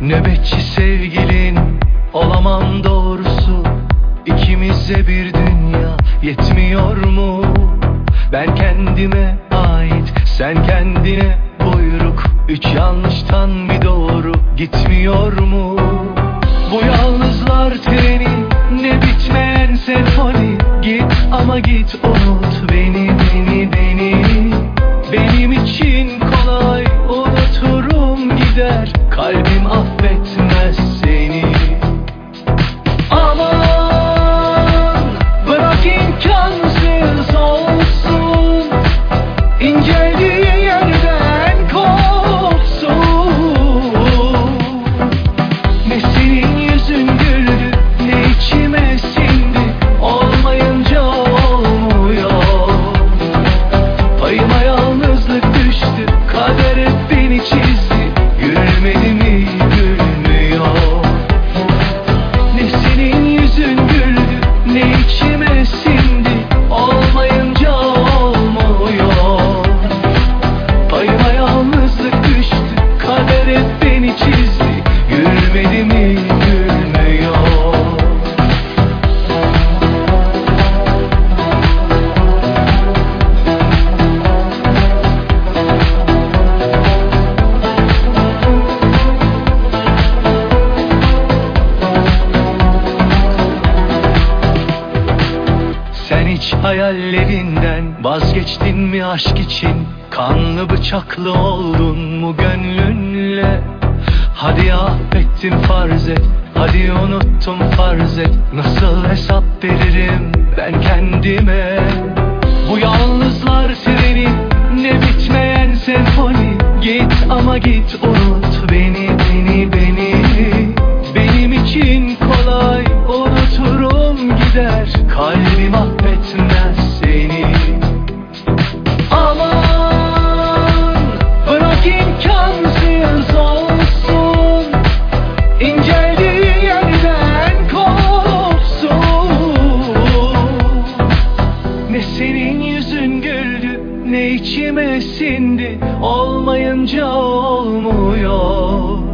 Nöbetçi sevgilin olamam doğrusu. İkimize bir dünya yetmiyor mu? Ben kendime ait sen kendine buyruk. Üç yanlıştan bir doğru gitmiyor mu? Bu yalnızlar treni ne bitmeyen senfoni. Git ama git unut beni beni beni. Benim için kolay unuturum gider. Kalbim İnceldiği yerden hayallerinden vazgeçtin mi aşk için? Kanlı bıçaklı oldun mu gönlünle? Hadi affettim farz et, hadi unuttum farz et Nasıl hesap imkansız olsun İnceldiği yerden kopsun ne senin yüzün güldü ne içime Olmayınca olmuyor